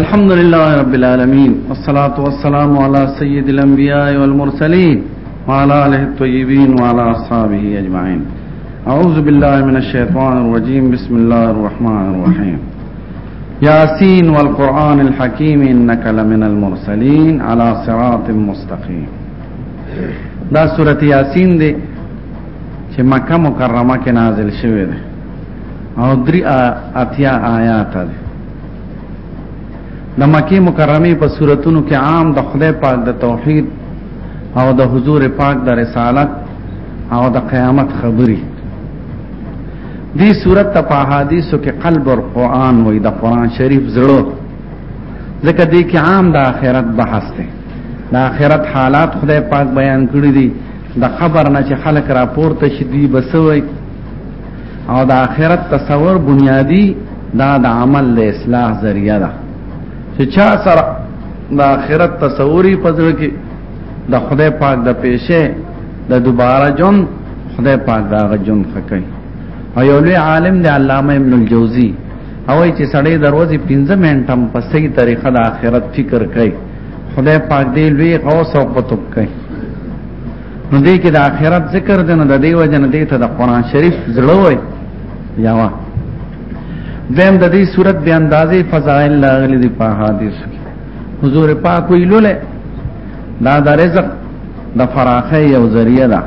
الحمد لله رب العالمين والصلاة والسلام على سيد الأنبياء والمرسلين وعلى آله الطيبين وعلى أصحابه أجمعين أعوذ بالله من الشيطان الرجيم بسم الله الرحمن الرحيم ياسين والقرآن الحكيم إنك لمن المرسلين على صراط مستقيم دا سورة ياسين دي چه مكة مكرمة نازل شوه دي او دري آتيا آيات دي د مکی مکرمه په صورتونو کې عام د خدای پاک د توحید او د حضور پاک د رسالت او د قیامت خبري دی صورت ته په حدیثو کې قلب او قران وې د قران شریف زړه ځکه دې کې عام د آخرت بحث دی د آخرت حالات خدای پاک بیان کړی دي د خبر نه چې خلک راپورته شي دی بسوي او د آخرت تصور بنیادی دا د عمل د اصلاح ذریعہ ده چې چا سره د آخرت تصوري پزړه کې د خدای پاک د پیشه د دوباره جون خدای پاک دا جون خکې او یو لوی عالم دی علامه ابن الجوزی او چې سړی دروازې 15 منټم په صحیح طریقه د آخرت فکر کوي خدای پاک دې لوی غوث او قطب کوي نو دې کې د آخرت ذکر دی نو د دې وجه نه دې ته د قران شریف زړه وای یا وا دیم د دې صورت به اندازې فضائل لاغلي دی په حدیث حضور پاک ویلوله دا د رزق د فراخه یو ذریعہ ده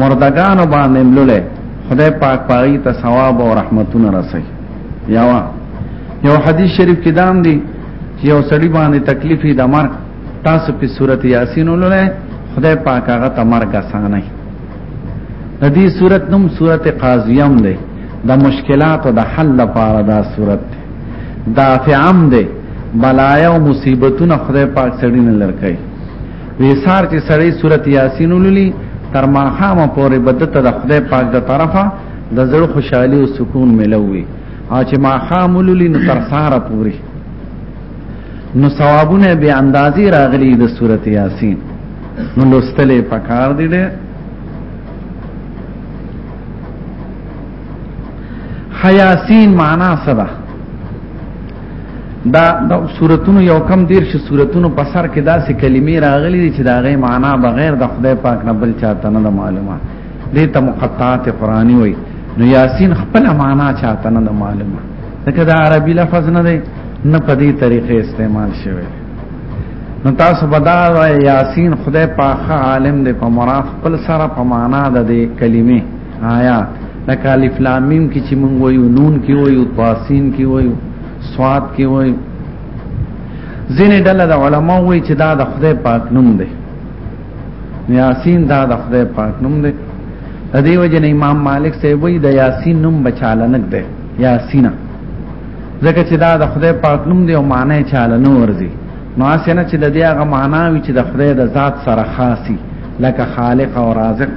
مردگان باندې ملوله خدای پاک پاغي ته ثواب او رحمتونه رسي یا وا یو حدیث شریف کې دام دی یو سړی باندې تکلیفې د مرګ تاسو په سورت یاسین ولولئ خدای پاک هغه ته مرګ اسانه د دې سورت نوم سورت قاضیم دی د مشکلاتو د حل لپاره دا سورت دی دافعم دی بلایا او مصیبتونه خدای پاک سړی نه لړکای ویسار چې سړی سورت یاسین ولولي تر ما خامه پورې بدته د خدای پاک د طرفه د زړه خوشحالي او سکون ملوي او چې ما خامولولي نو تر ساره پوري نو ثوابونه به اندازې راغلي د سورته یاسین نو لوستلې پکار دي ډېر حیاسین معنا صدا دا د سوراتونو یو کم دیر شي سوراتونو په سر کې داسې کلمې راغلي دي چې دا غي معنا بغیر د خدای پاک نه بل چاته نه معلومه دي ته مقطعات قرآني وي نو یاسین خپل معنا چاته نه معلومه ځکه دا عربي لفظ نه دی نه په دې طریقې استعمال شوی نو تاسو بدا یاسین خدای پاخه عالم دی په مراد خپل سره په معنا د دې کلمې آیا لکه الف لام میم کې چې مونږ وایو نون کې وایو طاسین کې وایو صاد کې وایو ځینې ډله د علما وایي چې دا د خدای پاک نوم دی یاسین دا د خدای پاک نوم دی د دې وجه امام مالک سیوی د یاسین نوم بچاله نک دی یا سینا ځکه چې دا د خدای پاک نوم دی او معنی چاله نه ورځي نو اسنه چې د دې هغه معنا وي چې د خدای د ذات سره خاصي لکه خالق او رازق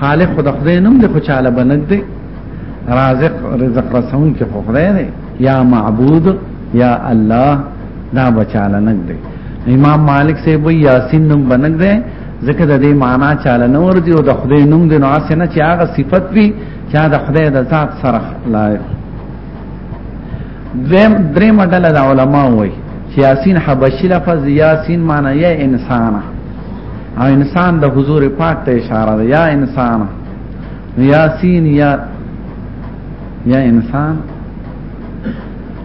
خالق خو د خدای نوم دی خو چاله بنګ دی رازق رزق رسون کې خو خدای دی یا معبود یا الله دا بچاله نګ دی امام مالک سے وی یاسین نوم بنګ دی ځکه د دې معنا چاله نه ورځي او د خدای نوم دی نو اسنه چې هغه صفت وي چا د خدای د ذات سره لایق دویم درې مدل د علما وای چې یاسین حبشی لفظ یاسین معنی یا انسان او انسان د حضور پاک ته اشاره ده یا انسان یاسین یا یا انسان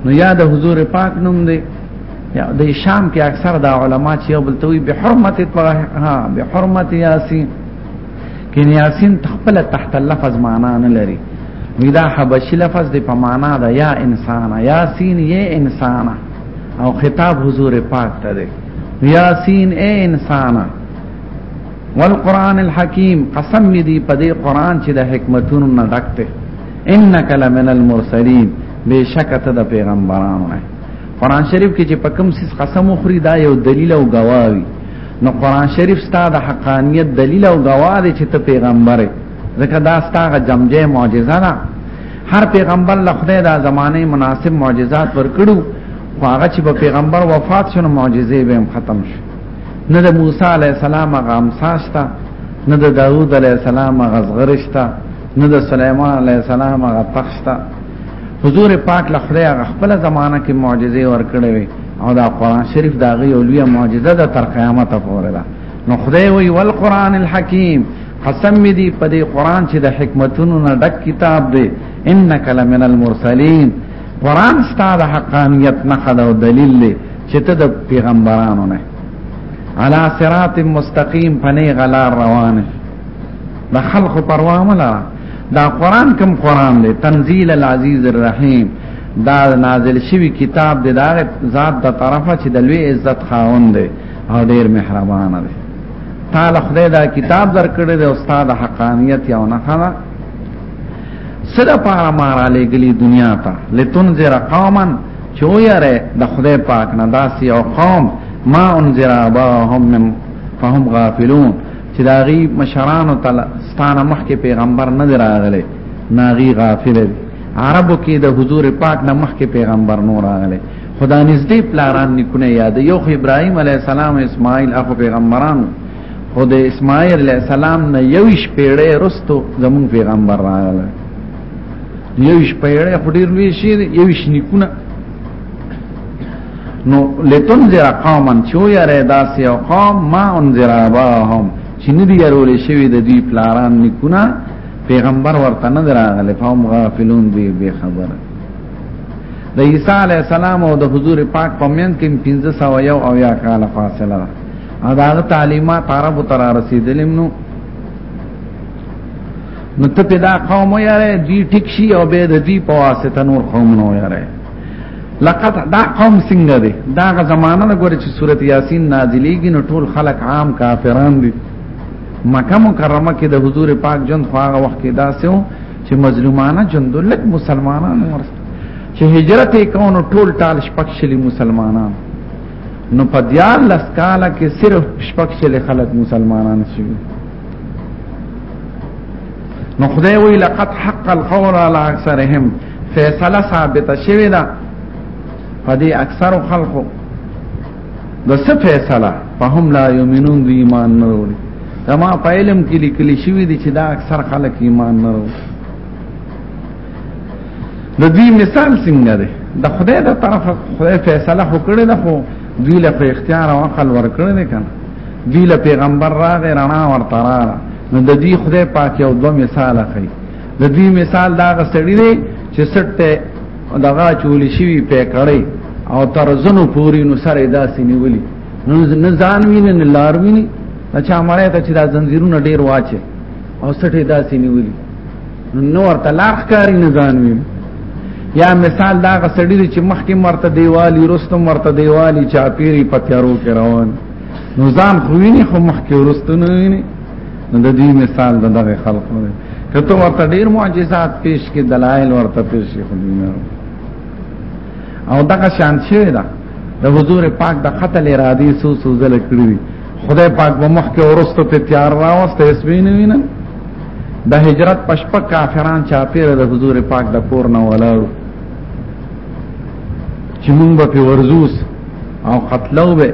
نو یا د حضور پاک نوم دی یا د شام کې اکثر د علما چې یو بل توي به حرمت طه ها به حرمت یاسین کین یاسین تخپل تحت اللفظ معنا نه لري ودا حبشي لفظ دی په معنا دا یا انسان یاسین یې انسان او خطاب حضور پاک ته دی یاسین اے انسان والقران الحکیم قسم دی په دې قران چې د حکمتونو نه ډک دی انک لمن المرسلین بشکته د پیغمبرانو نه قران شریف کې چې په کوم سیس قسم خوري دا یو دلیل او گواهی نو قران شریف ستا د حقانیت دلیل او گواه دی چې ته پیغمبر ځکه دا ستا غ جمجه معجزه ده هر پیغمبر له خدای د زمانه مناسب معجزات ورکړو خو هغه چې په پیغمبر وفات شونه معجزې به هم ختم شي نه د موسی علی السلام هغه امساستا نه د داوود علی السلام هغه زغرشتا نه د سليمان علی السلام هغه پخشتا حضور پاک له خدای هغه خپل زمانہ کې معجزې ورکړې وي او دا قران شریف دا غي اولوی معجزه ده تر قیامت پورې ده نو خدای وی ول قران الحکیم قسم می دی په دې قران چې د حکمتونو نه ډک کتاب دی انک لمن المرسلین قران ستاسو حقانیت نه خدای او دلیل دی چې ته د پیغمبرانو نه علا صراط مستقیم پنی غلا روان د خلق پروا مله دا قران کوم قران دی تنزيل العزيز الرحيم دا نازل شوی کتاب دی دا ذات د طرفه چې د لوی عزت خاوند دی او ډیر مهربان دی تعالی خدای دا کتاب درکړی دی استاد حقانیت یو نه خلا سره پاره مار علی گلی دنیا ته لتنذر قوما چویره د خدای پاک نه داسي او قوم ما انذر اباهم فهم غافلون چې دا غي مشرانو تعالی ستانه مخکې پیغمبر نه راغله ناغي غافل دي عربو کې د حضور پاک نه مخکې پیغمبر نور راغله خدا نږدې پلاران نکونه یاد یو خو ابراهيم عليه السلام او اسماعیل اخو پیغمبران خو د اسماعیل عليه السلام نه یوش پیړې رستو زمون پیغمبر راغله یوش پیړې خو ډیر لوی شي یوش نکونه نو لتنذر قوما چو یاره داسې او قوم ما انذر اباهم چې ندی يرول شوی د دوی پلاران نکونه پیغمبر ورته نه دراغله فهم غافلون دی به خبر د عیسی علی السلام او د حضور پاک په منځ کې 1501 او یا کال فاصله ده دا تعلیمات عربو تر رسیدلم نو نو ته پیدا قوم یاره دی ټیک شي او به د دې په واسطه نور قوم نو یاره لقد دا قوم څنګه دی دا غ زمانہ نه ګوره چې سورۃ یاسین نازلېږي نو ټول خلک عام کافران دي مکه مکرمه کې د حضور پاک جون خو هغه وخت کې دا سو چې مظلومانه جون دلک مسلمانان ور چې هجرت کون ټول ټال شپکشلی مسلمانان نو په دیار لس کاله کې صرف شپکشلی خلک مسلمانان شي نو خدای وی لقد حق القول على اکثرهم فیصله ثابت شوی دا په دې اکثر خلکو د څه فیصله په هم لا یمنون دی ایمان نه وروړي دا ما په علم کې لیکل شوی دی چې دا اکثر خلک ایمان نه وروړي د دې مثال څنګه دی د خدای د طرف خدای فیصله وکړي ده خو دوی له اختیار او عقل ورکړي نه کنه دوی له پیغمبر راغی رڼا ورته راغله نو د دې خدای پاک یو دوه مثال اخی د دې مثال دا غسړی دی چې سټه دغه چول شي په کړی او ترزنو پوری نو سره داسې نیولی نو نه ځان ویني نه لار ویني اچھا مړی ته چې دا زنجیرونه ډیر واچي او سټه داسې نیولی نو نور تلاخ کاری نه ځان ویني یا مثال دا غسړی دی چې مخکې مرته دیوالی رستم مرته دیوالی چاپیری پتیارو کې روان نو ځان خویني خو مخکې ورستنه ویني نو د دې مثال د دغه خلق نه کته ورته ډیر معجزات پیش کې دلایل ورته پیش شي خو نه او دغه شان شوی دا د حضور پاک د قتل ارادي سو سو زل کړی خدای پاک به مخ کې ورسته ته تیار راوسته اسبین وینا د هجرت پشپ کافران چا پیر د حضور پاک د کور نه ولاړو چې مونږ به ورزوس او قتلو به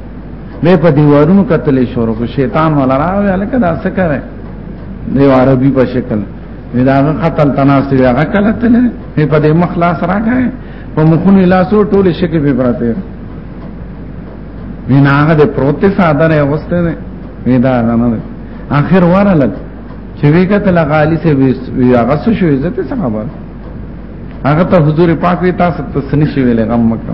مې په دیوارونو کتلې شروع کو شیطان ولا راوي الکه دا څه کوي دیوار به په شکل مې دا قتل تناسب یا غکلت نه مې په دې مخلاص راغی په مخونو لاسو ټول شکل به پراته مې ناغه د پروت ساده نه اوسته نه مې دا نه نه اخر وره لګ چې وی کتل غالی سه وی هغه څه شو عزت څه خبر هغه ته حضور پاک وی تاسو ته سنشي ویلې غم مکه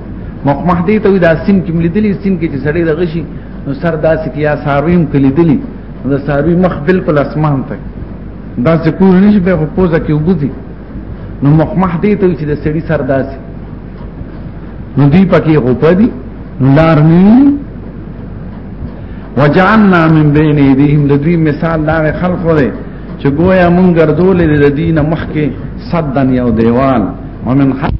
مخمحدی ته دا سین کې مليدلی سین کې چې سړی د غشي نو سر داسې کې یا سارویم کې لیدلی نو ساروی مخ بالکل اسمان ته دا څه کوی نشي به په پوزه کې وبدي نو مخمحدی ته چې د سړی سر داسې نو دی پکې غوپه دي لارنی وجعلنا من بين ايديهم د دوی مثال دا خلق دی چې گویا مونږ ګرځولې د دینه مخکې صدن یو دیوال ومن خلق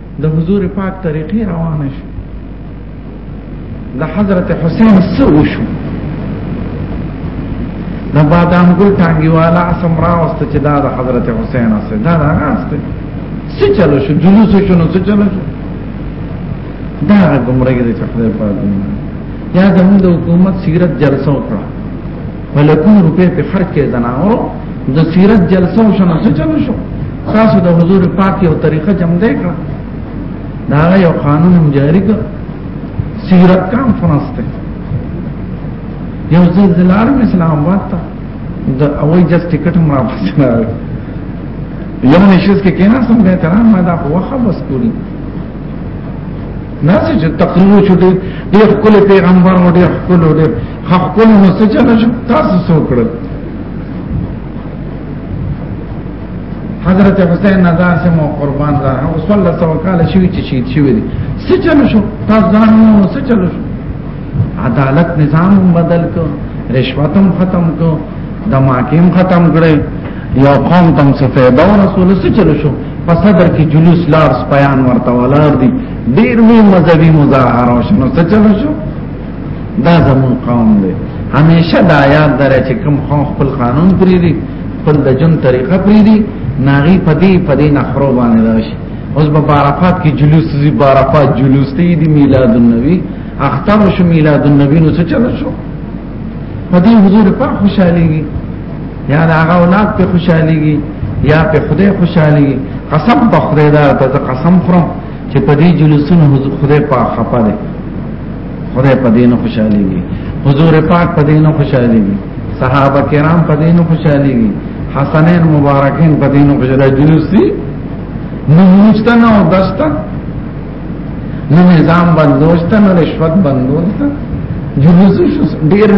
د حضور پاک طریقې روانه شو د حضرت حسین څه وشو د بادام ګل ټانګي والا اسم راوست چې دا د حضرت حسین اسه دا دا استه څه چلو شو جلوس شو نو څه چلو شو دا ګمړګې د چخدای په یا زموږ د حکومت سیرت جلسه وکړه ملکون روپے پہ خرچ کے زناورو د سیرت جلسه او شنو څه چلو شو تاسو د حضور پاک یو طریقه جمع دی کړ دا یو قانون هم جاری کړ سیرت کانفرنس ته یو ځل دلار اسلام آباد ته د اوی جس ټیکټ هم راوځي یو نشیز کې کینا سم به تر ما دا په وخه بس کولی نه چې تقریر شو دې خپل پیغمبر او دې خپل دې حقونه نو څه چل شو تاسو څو کړل حضرت حسین نظر سے مو قربان را او صلی الله سو کال شوی چې شهید شوی دي څه چل شو تاسو ځان نو څه چل شو عدالت نظام بدل کو رشوتم ختم کو دماکیم ختم کړي یو قوم تم څه فائدہ رسول څه چل شو په صدر کې جلوس لار سپیان ورته ولار دي ډیر وی مذهبي مظاهره شنو څه چل شو دا زمون قوم دی همیشه دا یاد درې چې کوم قوم خپل قانون پری دی خپل د جون طریقه پری دی ناغي پدی پدی نخرو باندې راشي اوس په عرفات کې جلوس دی په عرفات جلوس دی د میلاد النبی اختر شو میلاد النبی نو څه چل شو پدی حضور په خوشاليږي یا دا هغه اولاد په خوشاليږي یا په خدای خوشاليږي قسم په خدای دا ته قسم خورم چې په دې جلوسونو خدای په خپه ده خدای په دې نه خوشاله دي حضور پاک په دې نه خوشاله دي صحابه کرام په دې نه خوشاله دي حسنین مبارکین په دې نه خوشاله جلوس دي نو مستنه او دستا نو نظام بندوشتا نو رشوت بندوشتا جلوس ډیر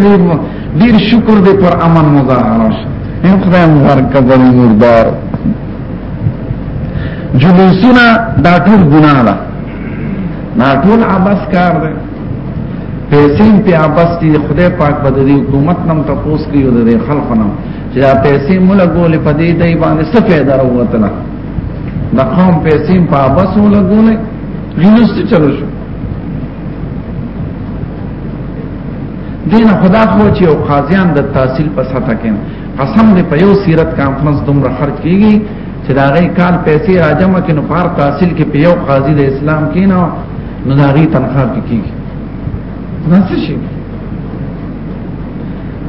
ډیر شکر دې پر امن مظاهره شه ان خدای مبارک کبر مردار جلوسونه دا ټول ګناه ده دا ټول عباس کار دی پیسې په عباس دي خدای پاک بدري حکومت نم تاسو کې یو د خلکو نم چې دا پیسې مولا ګولې په دې دی باندې څه فائدہ راوته نه دا قوم پیسې په عباس مولا ګولې جلوس ته چلو شو دین خدا خو چې او قاضیان د تحصیل په سطح کې قسم دې په یو سیرت کانفرنس دومره خرج کیږي چې دا غي کال پیسې راجمه کینو پار تحصیل کې په یو قاضي د اسلام کې نه نو دا غي تنخواه کیږي نه څه شي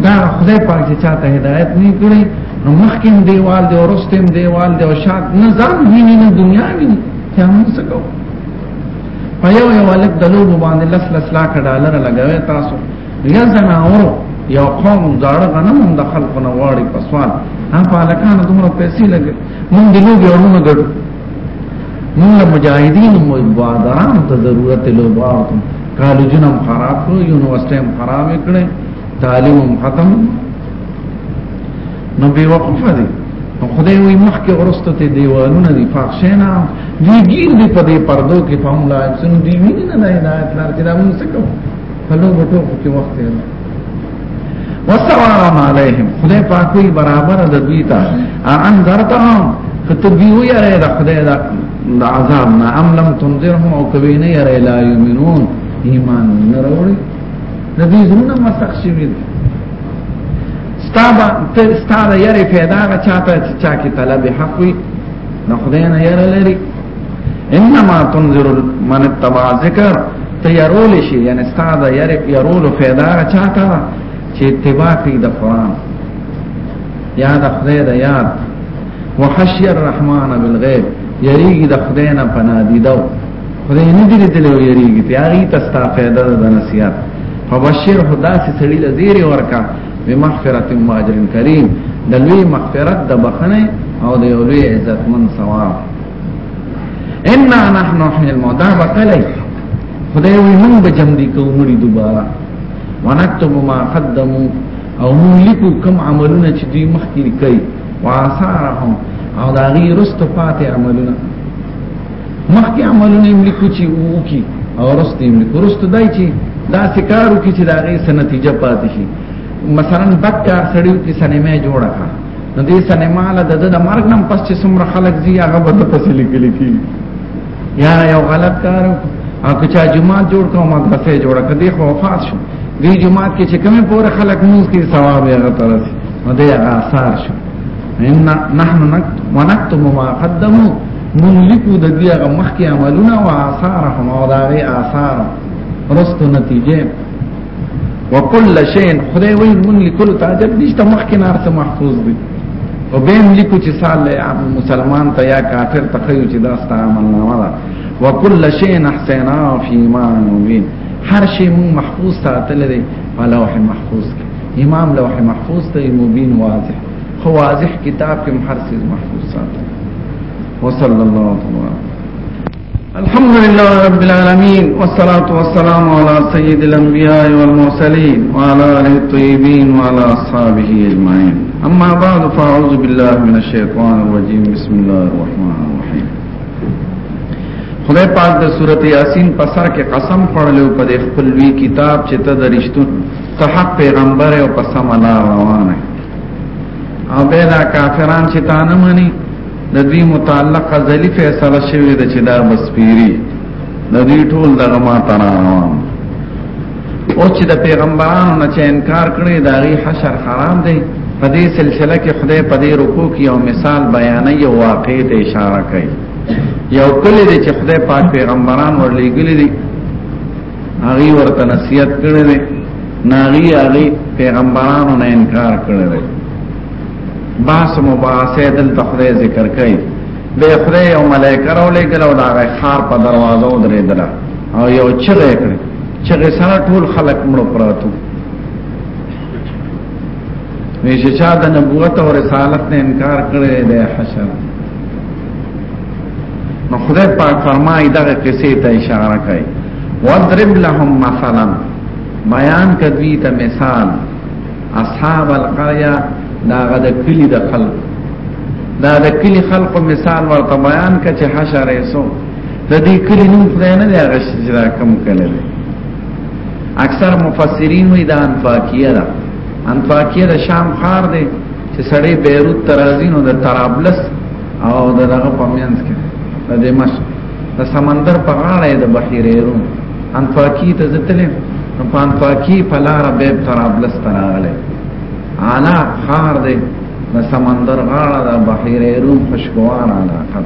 دا خدای پاک چې چاته هدایت نه کړی نو مخکې دیوال دی ورستم دیوال دی او شاد نه ځان ویني نه دنیا ویني ته موږ څه کوو په یو یو الک د لوګو باندې لس لس لاکه ډالر لګوي تاسو یا زناورو یا قوم زاړه غنم د خلکو نه واړي په سوال هم په الکانو دومره پیسې لګي مونږ د لوګي اورونه ګټو مونږ مجاهدین مو بادران ته ضرورت لوبار کالجون هم خراب کړو یونیورسيټي هم خراب کړې تعلیم هم ختم نو بي وقف دي نو خدای وي مخ کې ورسته ته دیوالونه دي فاخشینا دی ګیر دی په دې پردو کې په هم لا سن دی ویني نه نه نه چې دا موږ څه کوو په لوګو ټوکو کې وخت یې وسوارن علیهم خدای پاک وی برابر د دوی ته ان درتهم فتبیو یاره د خدای د عذاب نه ام لم تنذرهم او کوي نه یاره لا یمنون ایمان نه وروړي د دې زونه مسخ شي وي ستابه ته ستاره یاره پیدا غا چاته چې چا کې طلب حق وي نو خدای نه یاره لري انما تنذر من اتبع ذکر ته يرول شي یعنی استاد یری يرول فایده چاته چې اتباع کوي د قران یا د خدای د یاد وحشی الرحمن بالغیب یریږي د خدای نه پنا دی دو خدای نه دی دل او یریږي ته هغه ته ستا فایده د نصیحت فبشر خدا سي سړي لزيري ورکا بمغفرت و اجر کریم د لوی مغفرت د بخنه او د لوی عزت من ثواب ان نحن نحن الموتى وقلي خدای وي موږ به جمع دي کوو مړي دوباره ونكتب ما قدموا او موږ لیکو کوم عملونه چې دوی مخکې کوي واثارهم او دا غي رست پاتې عملونه مخکې عملونه یې لیکو چې وکی او رست یې لیکو رست دای چې دا سکارو کې چې دا غي سنتیجه پاتې شي مثلا بکار سړیو کې سنیمه جوړه کړه نو دې سینما له د د مرګ نم پس چې څومره خلک زی هغه به ته پسې لیکل کی یا یو غلط کار او که چا جمعه جوړ کوم مدرسې جوړ کړي خو وفات شو دې جمعه کې چې کومه پور خلک موږ کې ثواب یې غترس نو دې هغه آثار شو ان نحن ونكتم ما قدموا من لکو د دې هغه مخکې عملونه او آثارهم او دا غي آثار رستو نتیجه وکل شی خدای وی مونږ لیکلو ته عجب نشته مخکې نه ارته محفوظ دي او به هم لیکو چې سال مسلمان ته یا کافر ته خو چې دا ستاسو عمل نامه ده وکل شی احسنا فی ما نوین هر شی مونږ محفوظ ساتل دي په لوح محفوظ کې امام لوح محفوظ ته مبین واضح خو واضح کتاب کې هر څه محفوظ ساتل وصلی الله تعالی الحمد لله رب العالمين والصلاة والسلام على سيد الأنبياء والمرسلين وعلى آله الطيبين وعلى أصحابه أجمعين أما بعد فأعوذ بالله من الشيطان الرجيم بسم الله الرحمن الرحيم خدای پاک د سورته یاسین په سر کې قسم پړلو په خپل وی کتاب چې ته درشتون ته حق پیغمبر او په سم الله روانه او به دا کافران چې تا نه مني د دوی متعلق ازلی فیصله شوی د چې دا بسپیری د دوی ټول دغه ما ترانوام او چې د پیغمبرانو نه چې انکار کړي دا غي حشر حرام دی په دې سلسله کې خدای په دې رکوع کې یو مثال بیانې یو واقع ته اشاره کوي یو کلی دی چې خدای پاک پیغمبران ورلېګلې دي هغه ورته نصیحت کړي دي ناغي هغه پیغمبرانو نه انکار کړي باس مباحثه دلته خدای ذکر کوي به خدای او ملائکه راولېګل او دا خار په دروازه ودرېدل او یو چغه کړ چغه سره ټول خلق مړ پراتو نشه چا د نبوت او رسالت نه انکار کړي د حشر نو خدای پاک فرمایي دغه قصې ته اشاره کوي وضرب لهم مثلا بیان کدوی ته مثال اصحاب القريه دا غد کلی د خلق دا د کلی خلق مثال ورته بیان کچ حشر ایسو د دې کلی نوم خدای نه دی هغه چې را کم کړل اکثر مفسرین وی دا انفاکیه ده انفاکیه د شام خار دی چې سړی بیروت ترازین او د طرابلس او دغه پمینس کې د دمشق د سمندر په غاړه د بحیره روم ان پاکی ته زتلې نو پان پاکی په لار به طرابلس ته راغله انا خار دې د سمندر غاړه د بحیره روم خوشګوار علاقه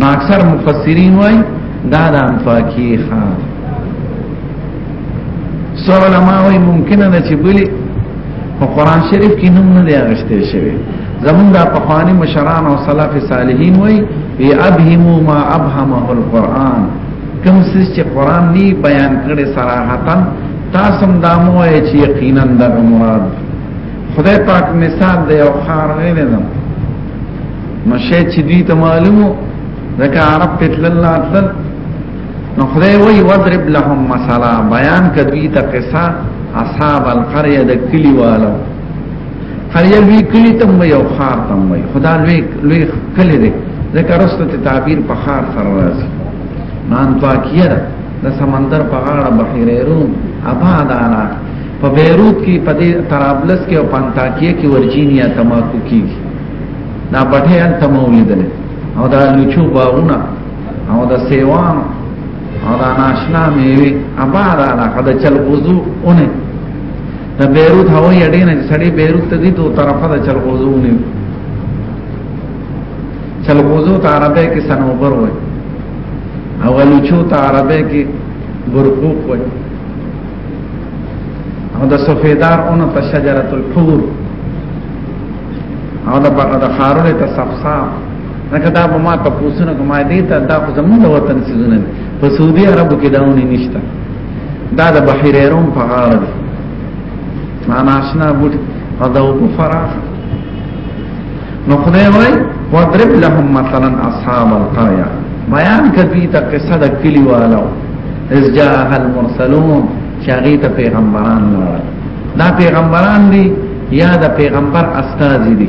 نو اکثر مفسرین وای دا د انفاکی خان سو علماء وای ممکنه ده چې بلی په قران شریف کې نوم نه دی اغشته شوی زمون دا په خواني مشران او سلف صالحین وای ای ابهم ما ابهمه القران کوم څه چې قران ني بیان کړي صراحتا تاسو دا مو چې یقینا دا مراد خدای پاک مثال دی او خار غیر نه نو شې چې دوی ته معلومو ځکه عرب پتل الله نو خدای وی وضرب لهم مثلا بیان کدوی تا قصا اصحاب القريه د کلی والو قريه وی کلی تم یو خار تم وی خدا لوی لوی کلی دی ځکه رسته ته تعبیر په خار سره راځي نان پاکیه ده د سمندر په غاړه بحیره روم آباد انا په بیروت کې په دې طرابلس کې او پانتاکیه کې ورجینیا تماکو کیږي دا بټه ان تمولیدل او دا لوچو باغونه او د سیوان او د ناشنا میوي اباد علاقه د چل وضو اونې د بیروت هوایي اډې نه سړې بیروت ته دي دوه طرفه د چل وضو اونې چل وضو ته عربه کې سنوبر وای او لوچو ته عربه کې برقوق وای او د سفیدار اونو ته شجرۃ الحور او د بغداد خارونه ته صفصاف لکه دا په ما ته پوښتنه کوم دې ته دا خو زمونږ د وطن سيزونه دي په سعودي عربو کې داونه نشته دا د بحیر روم په غاړه دي معنا آشنا بوټ او دا په فراخ نو خدای وای وضرب لهم مثلا اصحاب القريه بیان کبي ته قصه د کلی والو از جاء المرسلون شاغي ته پیغمبران لاره دا پیغمبران دي یا د پیغمبر استاد دي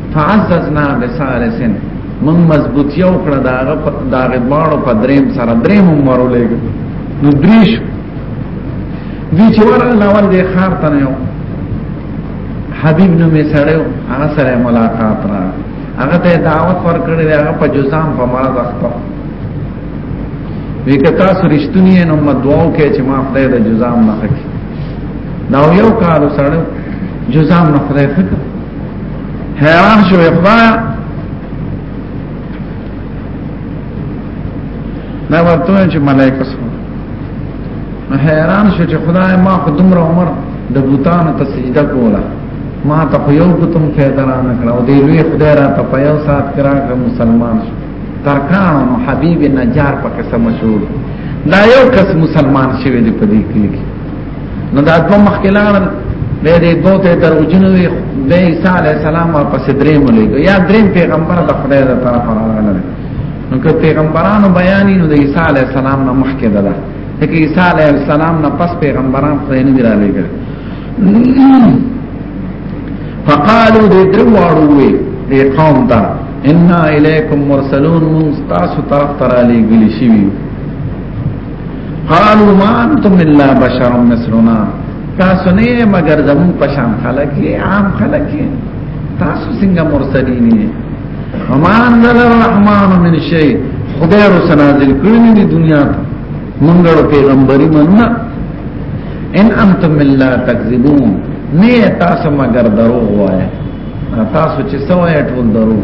فعززنا بثالث من مضبوطی او کړه داغه داغه ماړو په دریم سره دریم عمرو لګ نو دریش دی چې ورغه ناول دی خار ته یو حبیب نو می سره هغه سره ملاقات را هغه ته دعوت ورکړی هغه په جزام په مړه وخت وی که تاسو رښتونی نو مدعو کې چې ما خدای د جزام نه خکې دا یو کال سره جزام نه خدای فکر حیران شو خدای دا ورته چې ملائکه سره نو حیران شو چې خدای ما خو دومره عمر د بوتانو ته سجده کوله ما ته خو یو بوتم فایده را نه کړه او دی لوی خدای را ته په یو ساعت کې راغی مسلمان شو ترکان او حبیب نجار پکې سم مشهور دا یو کس مسلمان شوی دی په دې کلی کې نو دا دوه مخکې لاړل به دې دوه ته تر وجنوي به عيسى عليه السلام واپس درې مولې یا درې پیغمبر د خدای د طرف راغله نو که پیغمبرانو بیان نو د عيسى عليه السلام نه مخکې ده ځکه عيسى عليه السلام نه پس پیغمبران خدای نه درالې کړ فقالوا دې درو واړوي دې قوم ته ان الیکم مرسلون من تاسو طرف ترالې ګلی شي قالوا ما انتم الا بشر مثلنا تاسو نه مگر زمون پشان خلق یې عام خلق یې تاسو څنګه مرسلین یې وما انزل الرحمن من شيء خدای رو سنازل کړی دی دنیا ته منګړو پیغمبري مننه ان انتم الا تکذبون نه تاسو مگر دروغ وایې تاسو چې سوای ټول دروغ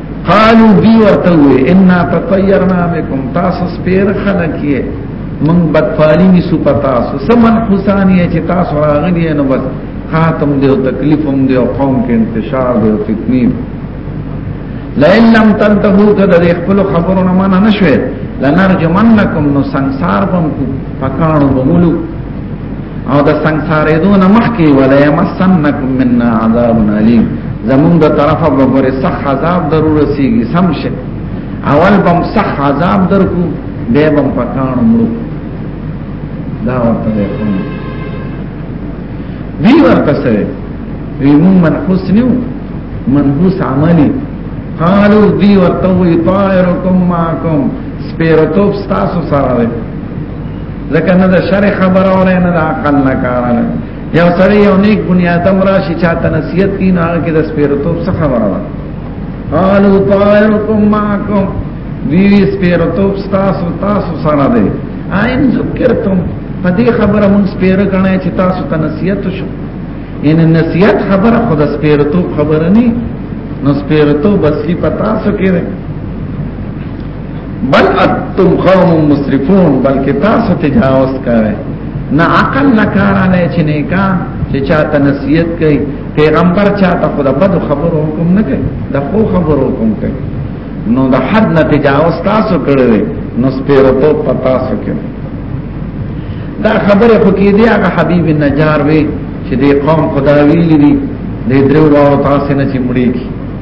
قالو دی ورته وی ان تطيرنا بكم تاسو سپیر خلک یې من بدفالی می سو پتا سو سمن حسانی چې تاسو راغلی نو بس خاتم دی او تکلیف هم دی او قوم کې انتشار دی او فتنی لئن لم تنتهو کده خپل خبرونه معنا نشوي لنرجمنکم نو سنسار بم کو پکانو بمولو او د سنگسارې دون مخکې ولا یمسنکم منا عذاب علیم زمون د طرفه به ګورې سخ عذاب ضرور سیږي سم شي اول بم سخ عذاب درکو به بم پکانو مړو دا ورته دی دی ورته سره ویمون منحوس نیو منحوس عملی قالو دی ورته وی طائرکم معکم سپیرتوب ستاسو سره ځکه نه د شر خبر اورې نه د عقل نه کار نه یو سړی یو نیک بنیادم راشي چاته نصیحت کین هغه کې د سپیرتوب څه خبره ده قالو طائرکم معکم دی سپیرتوب تاسو تاسو سره ده عین ذکرتم په دې خبره مون سپیر غنای چې تاسو ته نصیحت شو ان نصیحت خبره خود سپیرتوب خبره نه نو سپیرتوب اصلي پتا سو کې بل انتم قوم مسرفون بلکې تاسو تجاوز کوئ نه عقل نه کار نه چې نه کا چې چاته نصیحت کوي پیغمبر چاته خدا بد خبرو حکم نه کوي د خو خبرو حکم کوي نو د حد نه تجاوز تاسو کړی نو سپیرتو پتا سو کې دا خبره خو کې دی هغه حبیب نجار وی چې دې قوم خدا ویلی دی دې درو واره تاسو نه چې مړی کی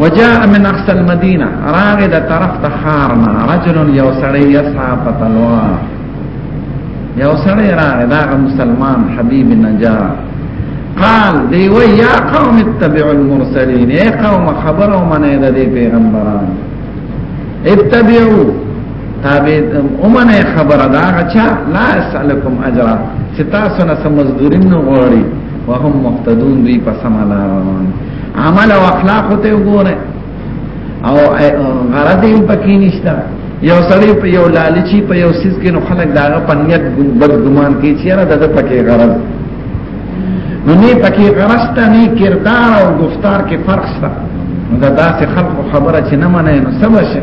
وجاء من اقصى المدينه راغ د طرف ته خارنا رجل یو سړی یسعى فتلوا یو سړی راغ دا مسلمان حبیب نجار قال دی و یا قوم اتبعوا المرسلین ای قوم خبرو منه د دې پیغمبران اتبعوا تابع امنه خبره دا غچا لا اسالکم اجرا چې تاسو نه سمزدورین غوړي وهم مقتدون دوی په سمه لار روان عمل او اخلاق ته وګوره او غرض یې پکې نشته یو سړی په یو لالچی په یو سیس کې نو خلک داغه پنیت بد ګمان کوي چې را دغه پکې غرض نو نه پکې غرض ته نه کردار او گفتار کې فرق شته نو دا داسې خلکو خبره چې نه منې نو سبا شي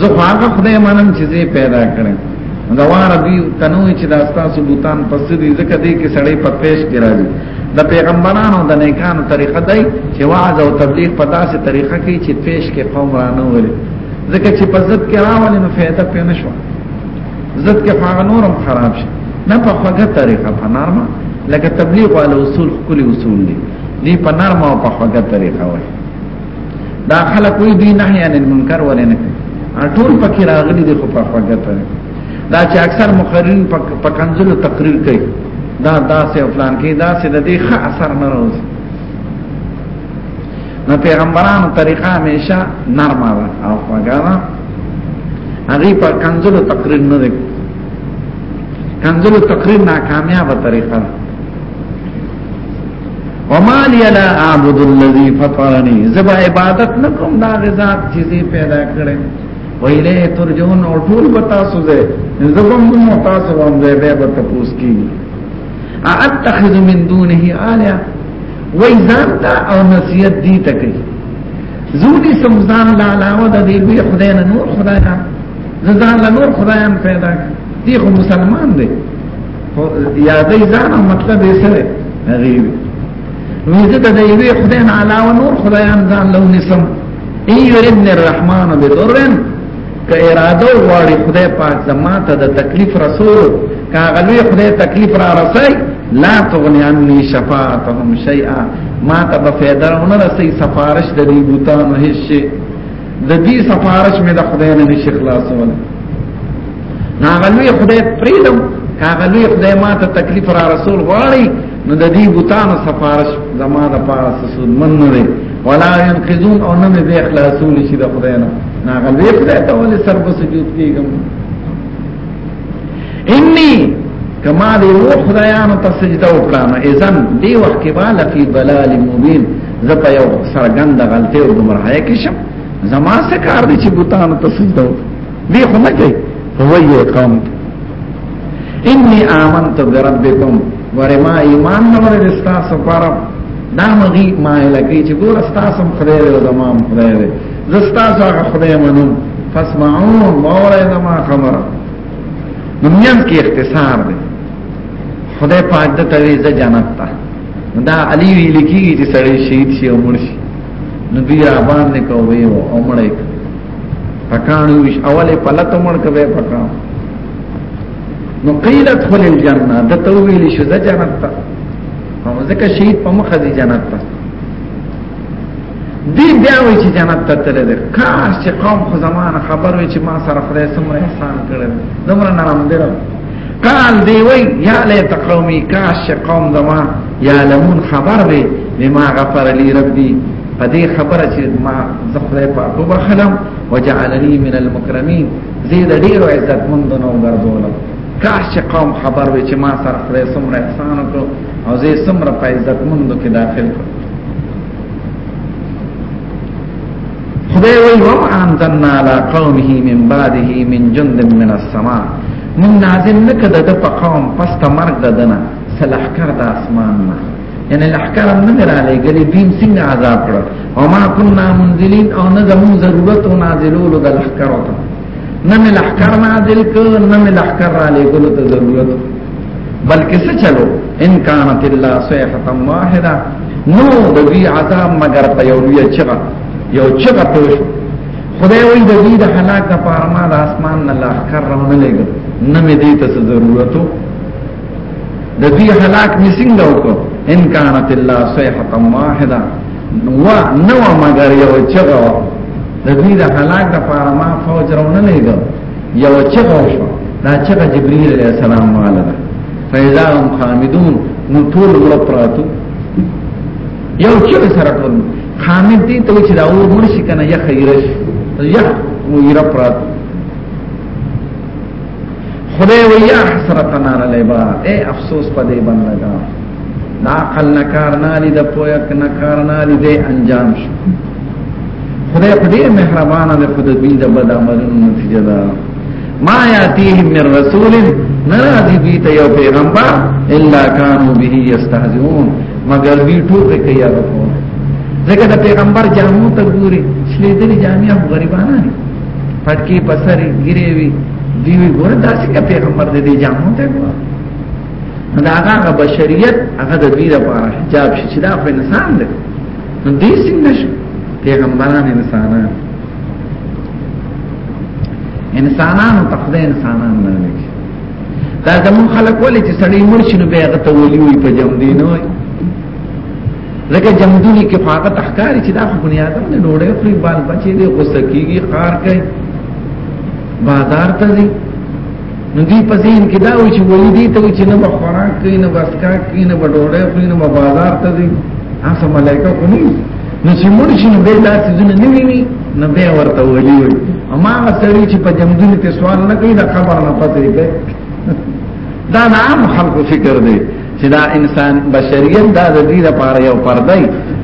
زه خو هغه خدای منم چې زه پیدا کړم دا واره دی تنو چې دا ستاسو بوتان پس دې ځکه دې کې سړی په پېښ کې راځي د پیغمبرانو د نیکانو طریقه دی چې وعظ او تبلیغ په داسې طریقه کې چې پېښ کې قوم رانه ولي ځکه چې په ضد کې راولې نو فائدہ پې نشو ضد کې هغه نورم خراب شي نه په خوږه طریقه په نرمه لکه تبلیغ او اصول خپل اصول دي دی په نرمه او په خوږه طریقه وایي دا خلک وی دی نه یې ان منکر ولې نه ټول پکې راغلي دي خو په خوګه دا چې اکثر مخررین په کنزلو تقریر کوي دا داسې او فلان کې داسې د دې ښه اثر نه راوځي نو پیغمبرانو طریقه همیشه نرمه ده او خوږه ده هغه په کنزلو تقریر نه ده کنزلو تقریر ناکامیابه طریقه ده وما لي لا اعبد الذي فطرني زب عبادت نکوم دا غزاد چیزې پیدا کړې ویلې ترجون او ټول بتا سوزه زبم مو تاسو وم زه به به تپوس کی اتخذ من دونه الیا وای ځان ته او نصیحت دی تکي زونی سمزان لا علاوه د دې وی خدای نه نور خدای نه ځان له نور خدایان پیدا دي خو مسلمان دی یادې ځان مطلب یې سره غیب نو ځکه د یوې خدای نه علاوه نور خدایان ځان له نسم ای یرن الرحمن بضرن که اراده غواړي خدای پاک زماته د تکلیف رسول کاغلوی خدای تکلیف را رسای لا تغنی عنی شفاعتهم شیئا ما ته به فایده نه رسي سفارش د دې بوتانو هیڅ شي د دې سفارش مې د خدای نه نشي خلاصول ناغلوی خدای پریدم کاغلوی خدای ما ته تکلیف را رسول غواړي نو د دې بوتانو سفارش زما د پاره سود من نه دی ولا ينقذون او نه به اخلاصول شي د خدای نه ناغلوی خدای ته ولې سر په سجود کېږم انی کما دی روح خدایانو ته سجده وکړه نو اذن دی وخت کې بالا فی بلال مبین زپا یو سرګند غلطه او گمراهی کې شم زما څه کار دی چې بوتانو ته سجده وکړه دی خو نه کوي وایي قوم انی آمنت بربکم ورما ایمان نور رستا سپارم دا مغی مایل کی چې ګور استاسم خدای له زمام خدای له زستا څنګه خدای منم فاسمعون مورای زما خبره دنیام کې اختصار دی خدای پاک د توی ز جنت ته دا علی وی لکی چې سړی شهید شي او مرشي نبی آبان نه کوي او عمره پکانو وش اوله پلته مړ کوي پکانو نو قیل ادخل الجنه د تویل شو د جنت ته هم ځکه شهید په مخه دی جنت ته دی بیا وی چې جنت ته تللی دی کاش چې قوم خو زمانه خبر وی چې ما سره خدای څومره احسان کړی دومره نرم دی قال دی وی یا لیت قومی کاش قوم زما یعلمون خبر وی بما غفر لی ربی په دې خبره چې ما زخره په توبه خلم وجعلنی من المکرمین زید ډیر عزت مند نو ګرځولم کاش چې قوم خبر وی چې ما سره خدای څومره احسان وکړو او زه څومره په عزت مند کې داخل کړم خدای وی و انزلنا على قومه من بعده من جند من السماء من نازل نک د په قوم پس ته مرګ ددنه سلح کر د اسمان نه یعنی لحکر نه درالې ګلې دین څنګه عذاب کړ او ما كنا منزلین او نه زمون ضرورت او نازلولو د لحکر وته نه مې لحکر نازل ک نه مې لحکر را لګلو ته ضرورت بلکې څه چلو ان كانت الا صيحه واحده نو د دې عذاب مگر په یو لوی چغه یو چغه پوش خدای وایي د دې د هلاک لپاره ما د اسمان نه لحکر راونه لګ نه مې دې ته ضرورتو د دې هلاک مې څنګه وکړ ان كانت الا صيحه واحده وا نو مگر یو چغه د دې د هلاک د پاره ما فوج راونه لګو یو چغه شو دا چغه جبرئیل علیہ السلام والا ده فیضا هم خامدون نو ټول مړ پراتو یو چغه سره ټول خامد دي ته چې دا اور مرشي کنه یا خیرش یا ویر پراتو خدای ویا حسرتنا علی العباد اے افسوس په دې بندګانو دا عقل نه کار نه لري د پوهه نه کار نه لري د انجام شو خدای په ډیر مهربان دی خو د دې د بد عملونو نتیجه ده ما یاتیهم من رسول ناراضی دی ته یو پیغمبر الا کانوا به یستهزئون مگر وی ټوکې کوي هغه په ځکه د پیغمبر جامو ته ګوري شلې دې جامې هم غریبانه دي پټکی پسري ګریوي دیوی ګور داسې پیغمبر دې جامو ته ګوري دا هغه بشریت هغه د دې لپاره حجاب شي چې دا خو انسان دی نو دې څنګه شي پیغمبران انسانان انسانان او تقدې انسانان نه دي دا زمون خلک ولې چې سړی مرشي نو بیا غته ولي وي په جام دي نو لکه جمدونی کې فاقه تحکاری چې دا خو بنی آدم نه ډوړې خو بال بچي دي غوسه کیږي خار کوي بازار ته ځي نو دې په ذهن کې دا و چې ولې دې ته چې نه به خوراک کوي نه به اسکا کوي نه به ډوډۍ خوري نه به بازار ته ځي هغه ملایکه خو نه نو چې مړ شي نو به دا څیزونه نه ویني نو به ورته ولي وي اما هغه سړي چې په جمدونو کې سوال نه کوي دا خبر نه پته کوي دا د عام خلکو فکر دی چې دا انسان بشریت دا د دې لپاره یو پردای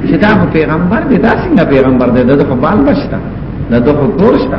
چې دا پیغمبر دی دا څنګه پیغمبر دی دا خو بال بشتا دا د خو تور شته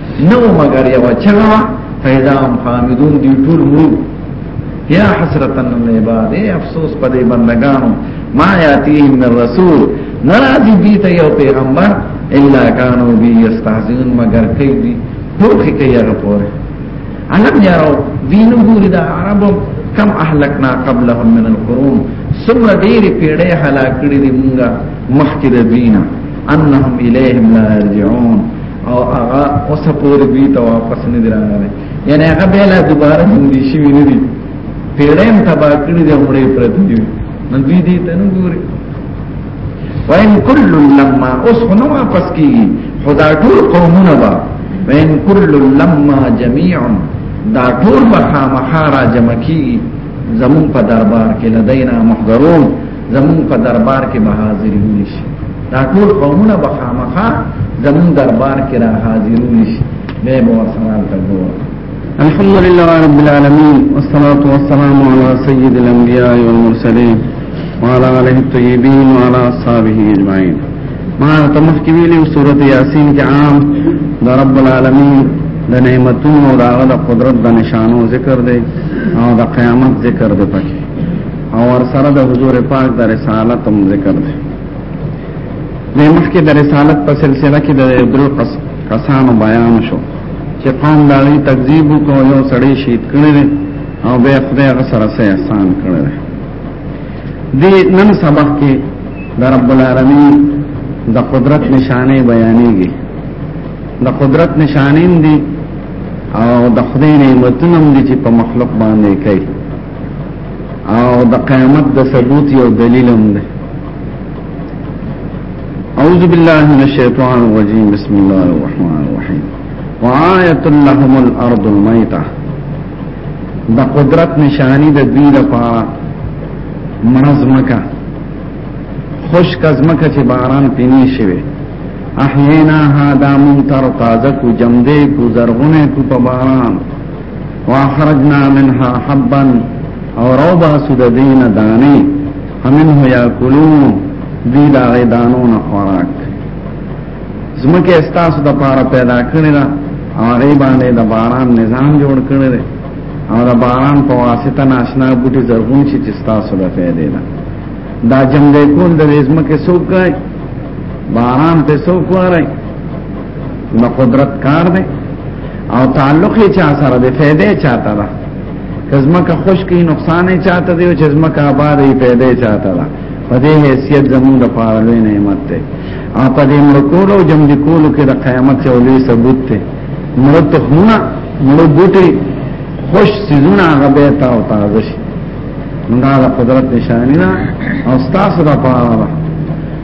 نو مگر یو چغوا فیضا هم خامدون دی ټول مو یا حسرتن العباد اے افسوس په دې بندگانو ما یاتیهم من رسول ناراضی دی ته یو پیغمبر الا کانو بی یستهزئون مگر کوي دی ټوخی کوي هغه پوره علم یارو دینو ګوري دا عربو کم اهلکنا قبلهم من القرون سمره ډېری پیړې هلاک کړې دي مونږه مخکې د دینه انهم الیهم لا يرجعون او هغه اوس پورې دوی ته واپس نه دی راغلی یعنی هغه به لا دوباره ژوندې شي نه دي پیړیم تبا کړی دی عمره پرته دی نو دوی دې ته نه ګوري وان کل لما اوس نو واپس کیږي خدا ټول قومونه با وان کل لما جميع دا ټول مخامخا را جمع کیږي زمون په دربار کې لدینا محضرون زمون په دربار کې به حاضرول شي دا ټول قومونه به خامخا زمون دربار کې را حاضرول شي به به وسلام ته ګور الحمد لله رب العالمين والصلاه والسلام على سيد الانبياء والمرسلين وعلى اله الطيبين وعلى اصحابه اجمعين ما تمخ کې ویلو سورته یاسین کې عام د رب العالمین د نعمتونو او د قدرت د نشانو ذکر دی او د قیامت ذکر دی پکې او سره د حضور پاک د رسالت هم ذکر دی د مخکې د رسالت په سلسله کې د درو کسانو بیان شو چې قوم داوی تکذیب کو یو سړی شهید کړی او به خدای هغه سره سه احسان کړی دی نن سبق کې د رب العالمین د قدرت نشانه بیانېږي د قدرت نشانین دي او د خدای نعمتونه دي چې په مخلوق باندې کوي او د قیامت د ثبوت یو دلیل هم دی اعوذ بالله من الشیطان الرجیم بسم الله الرحمن الرحیم وآیت لهم الارض المیتہ د قدرت نشانی د دوی لپاره منظمکه خشک ازمکه چې باران پینې شوی احینا ها دامن تر تازه کو جمدې کو زرغونه کو په باران واخرجنا منها حبا او روبا سود دین دانی همنه یاکلون دی دا غیدانون خوراک زمکه استاسو د پاره پیدا کړی دا او غی باندې د باران نظام جوړ کړی دی او د باران په واسطه ناشنا بوټي زرغون شي چې تاسو له فائدې نه دا جمع دې کول د زمکه څوک کوي باران ته څوک وره نو قدرت کار دی او تعلق یې چا سره دی فائدې چاته ده کزما کا خوش کی نقصان یې چاته دی او چزما کا آباد یې فائدې چاته ده په دې حیثیت زموږ د پاره لوی نعمت دی او په دې مرکول او جمع کول کې د قیامت یو لوی ثبوت دی مرد تخمونه مرد بوټي خوش سيزونه هغه به تا او تازه شي دا قدرت نشانی ده او ستاسو د پاره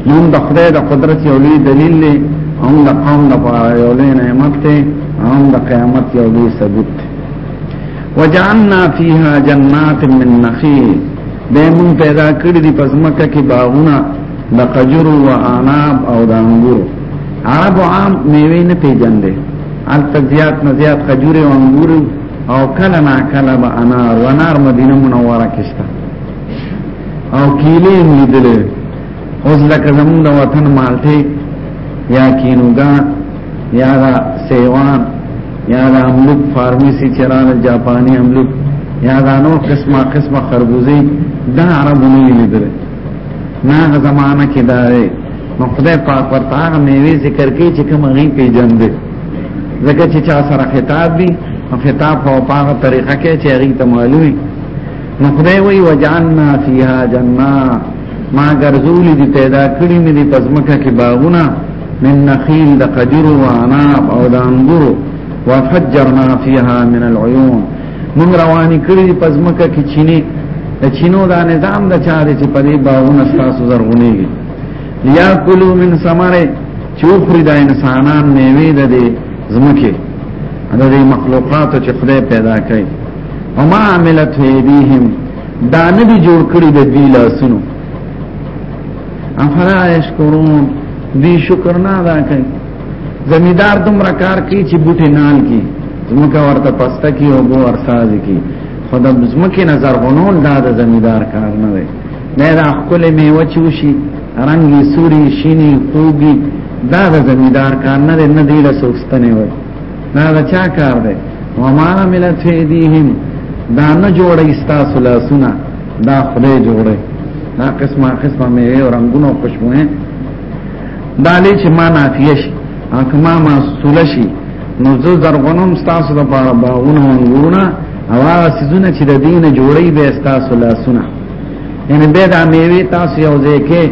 نوم د خدای د قدرت یو لوی دلیل دی هم د قوم د پاره یو لوی نعمت دی هم د قیامت یو لوی ثبوت دی وجعلنا فيها جنات من نخيل به مون پیدا کړی دی پس مکه کې باغونه د قجر او اناب او د انګور عرب عام میوه نه پیژندې ال تزيات نه زیات قجر او انګور او کله نا کله به انار و انار مدینه منوره کې او کیلې لیدلې اوس لکه زمونږ د وطن مالټې یا کینوګا یا دا سیوان یا دا املوک فارمیسی چران جاپانی املوک یا دا نو قسمه قسمه خربوزی دا عربو نوی لیدل ناغ زمانه کې دا دی نو خدای پاک ورته هغه میوې ذکر کوي چې کوم غي پیجندې ځکه چې چا سره خطاب دی او خطاب په پاغه طریقه کې چې هغه ته معلومي نو خدای وی وجعلنا فیها جنات ما ګرځولې دي پیدا کړی مې دي پزمکه کې باغونه من نخیل د قجر و اناب او د انګور وفجرنا فيها من العيون من رواني کړی دي پزمکه کې چینه د چینو دا نظام د چا دي چې په دې باغونه تاسو زرغونېږي لیا کلو من ثمره چوخری د انسانان میوه ده دي زمکه د دې مخلوقات چې خدای پیدا کړي وما عملت ايديهم دا نه دی جوړ کړی د دی لاسونو افلا یشکرون دی شکر نه ادا کوي زمیدار دومره کار کوي چې بوټي نال کی زمکه ورته پسته کی او بو ارساز کی خدا زمکه نظر غنول دا د زمیدار کار نه دی نه دا خپل میوه چوشي رنگي سوري شینی خوږي دا د زمیدار کار نه دی نه دی له سوستنه وي دا دا چا کار دی وما عملت فیدیهم دا نه جوړی ستاسو لاسونه دا خدای جوړی دا قسمه قسمه میوه او رنگونه او خوشبوې دا لې چې ما نافیه شي اکما ما سوله شي نو زه زرغونم ستاسو د پاره باغونه انګورونه او هغه سيزونه چې د دینه جوړی به ستاسو لاسونه یعنی به دا میوه تاسو یو ځای کې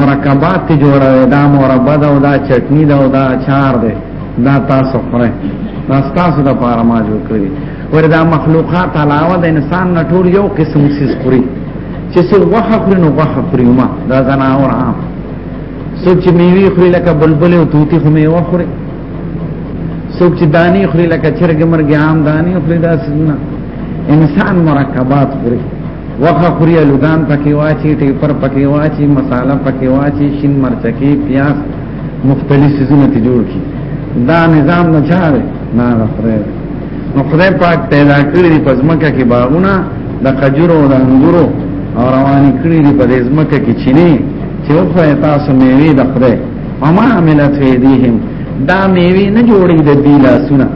مرکبات جوړوي دا مربع دا او دا چټنی دا او دا اچار دی دا تاسو خره دا تاسو د پاره ما جوړ کړی وردا مخلوقات علاوه د انسان نه ټول یو قسم سیس خوري چې څو غوخه خوري نو غوخه خوري ما دا زناور عام څوک چې میوي خوري لکه بلبل او توتی خو میوه خوري څوک چې دانی خوري لکه چرګ مرګ عام دانی خوري دا سونه انسان مرکبات خوري وخه خوري لودان پکې واچي ټیپر پکې واچي مصالحه پکې واچي شین مرچکی پیاز مختلف سيزونه ته جوړ کی دا نظام نه چاره نه خدای نو خدای پاک پیدا کړی دی پزمکه کې باغونه د قجرو د انګورو او رواني کړی دی په زمکه کې چینه چې او خدای تاسو میوي د خدای وما عملت ایدیهم دا میوي نه جوړی د دی لاسونه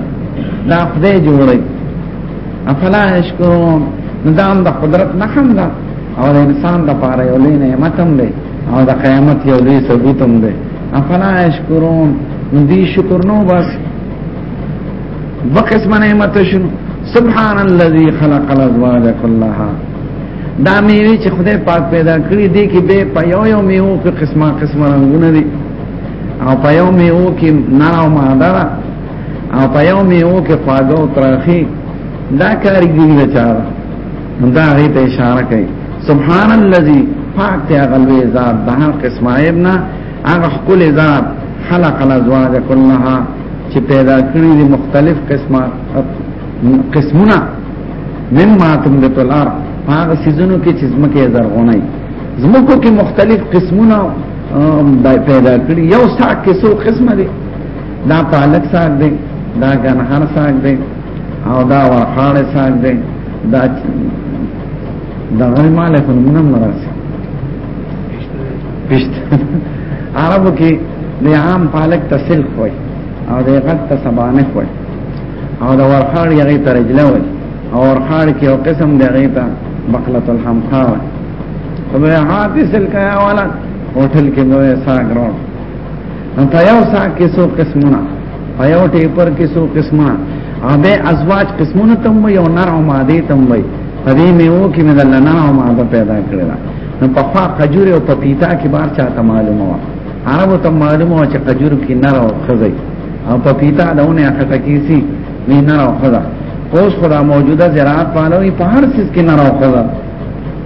دا خدای جوړی افلا اشکرون نظام د قدرت نه هم دا او انسان د پاره یو لینه متم دی او د قیامت یو لوی ثبوت هم دی افلا اشکرون دی شکر نو بس بقسم نعمت شنو سبحان الذي خلق الازواج كلها دا میوه چې خدای پاک پیدا کړی دی کې به په یو یو میوه کې قسمه قسمه رنگونه دي او په یو میوه کې نار او ماده او په یو میوه کې خواږه او ترخی دا کاری دی نه چاره دا غي ته اشاره کوي سبحان الذي پاک ته غلوي ذات د هر قسمه ابنا هغه خپل ذات خلق الازواج كلها چې پیدا کړی دي مختلف قسمه قسمونه مما تمدت الارض هغه سيزونو کې چې زمکه زرغونه زمکو کې مختلف قسمونه پیدا کړی یو ساک کې څو قسمه دي دا پالک ساک دی دا ګنهار ساک دی او دا ورخاړې ساګ دی دا دا غوی مال خو نم راځي پښت عربو کې د عام پالک تسل خوي او د غټ ته سبانه خوي او د ورخاړ یغې ته رجله وي او ورخاړ کې یو قسم د غې ته بقلت الحمقا وي خو به هاتي سل کیا والا هوټل کې نو ساګ روان انت یو ساګ کې څو قسمونه په یو ټیپر کې څو قسمه اوبه ازواج قسمونه تم وي او نر او ماده تم وي په دې میو کې مې د لنا او ماده پیدا کړل نو په خوا قجور او پپیتا کې بار چاته معلومه و عربو ته معلومه و چې قجور کې نر او خزي او پپیتا دونه خټه کې سي نه نر او خزا اوس خدا موجوده زراعت پالوي په هر څه کې نر او خزا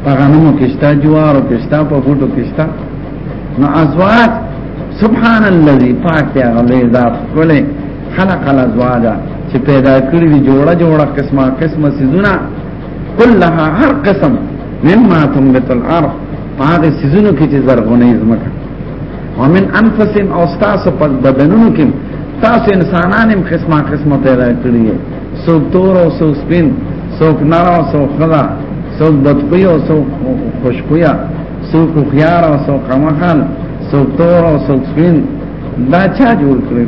په غنمو کې شته جوار او کې شته په بوټو کې شته نو ازواج سبحان الذي پاک دی هغه لوی ذات کوله خلق الازواج چې پیدا کړی دی جوړه جوړه قسمه قسمه سيزونه كلها هر قسم مما تنبت الارض هغه سيزونه کې چې زرغونه زمکه ومن انفسهم او تاسو په بدنونو کې تاسو انسانان هم قسمه قسمه پیدا کړی دی سو تور او سو سپین سو نار او سو خضا سو بدقی او سو خوشبویا څوک هوښیار او څوک کمخل څوک تور او څوک سپین دا چا جوړ کړی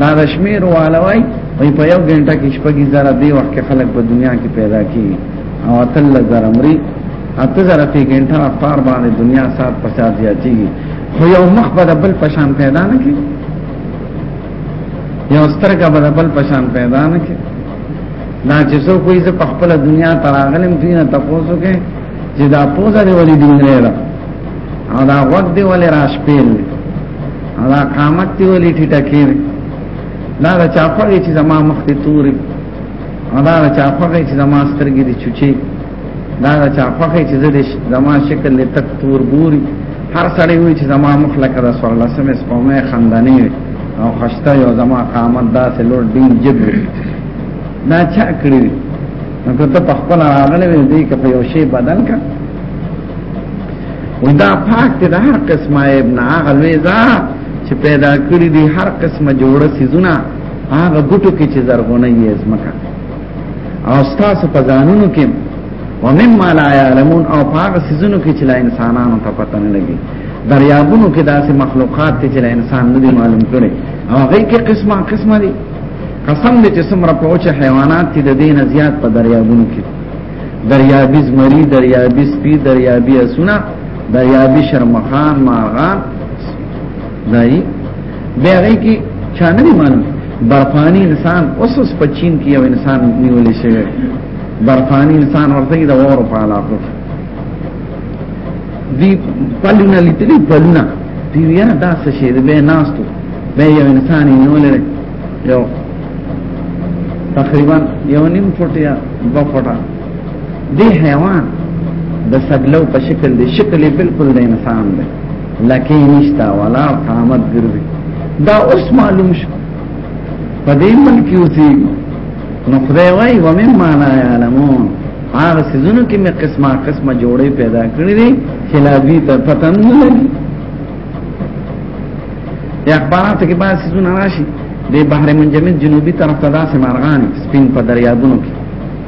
دا د شمیر والوای وي په یو غنټه کې شپږی زره دی وخت کې خلک په دنیا کې پیدا کی او تل زره مري اته زره په غنټه افطار باندې دنیا سات پسات زیاتی خو یو مخ په بل پشان پیدا نه کی یو سترګه په بل پشان پیدا نه کی نا چې څو کوی زه په خپل دنیا تراغلم دین ته پوسو کې چې دا پوزه دی ولې دین لري او دا وخت دی ولې راش پیل او دا قامت دی ولې ټیټه کې دا دا چاپړې چې زما مخ ته توري او دا چاپړې چې زما سترګې دي چوچي دا چا خوخه چې د زما شکل له تک تور ګوري هر سړی وي چې زما مخ لکه د سور لسمې سپومه خندنې او خشته یو زما قامت داسې لور ډین جب دا چا کړی نو ته په خپل راغلې وې دې کې په یو شی بدل کا ودا پاک ته د هر قسمه ابن هغه لوی ذات چې پیدا کړی دی هر قسمه جوړه سيزونه هغه ګټو کې چې زرغونه یې زمکه او تاسو په ځانونو کې ومما لا يعلمون او هغه سيزونو کې چې لا انسانانو ته پته نه لګي دریابونو کې داسې مخلوقات چې لا انسان نه دی معلوم کړي هغه کې قسمه قسمه دي قسم دې چې څومره پوهچ حیوانات دي د دین زیات په دریابونو کې دریابي زمری دریابي سپي دریابي اسونه دریابي شرمخان ماغان دای به هغه کې چانه دی معلوم برفانی انسان اوس اوس په چین کې یو انسان نیول شوی برفانی انسان ورته د اور په علاقه دی پلونه لیدلی پلونه دی ویره دا څه شي دی به ناستو به یو انسان نیول یو تقریبا یو نیم فوټ یا دو فوټه دی حیوان د سګلو په شکل دی شکل بالکل د انسان دی لکه نشتا ولا قامت ګرځي دا اوس معلوم شو په دې ملک یوسی نو خدای وای و مم معنا علمون هغه سيزونو کې مې قسمه قسمه جوړې پیدا کړې دي چې لا دې ته پتن نه لګي یا اخبارات کې بعض سيزونه راشي د بحر منجمد جنوبي طرف ته داسې مارغان سپین په دریابونو کې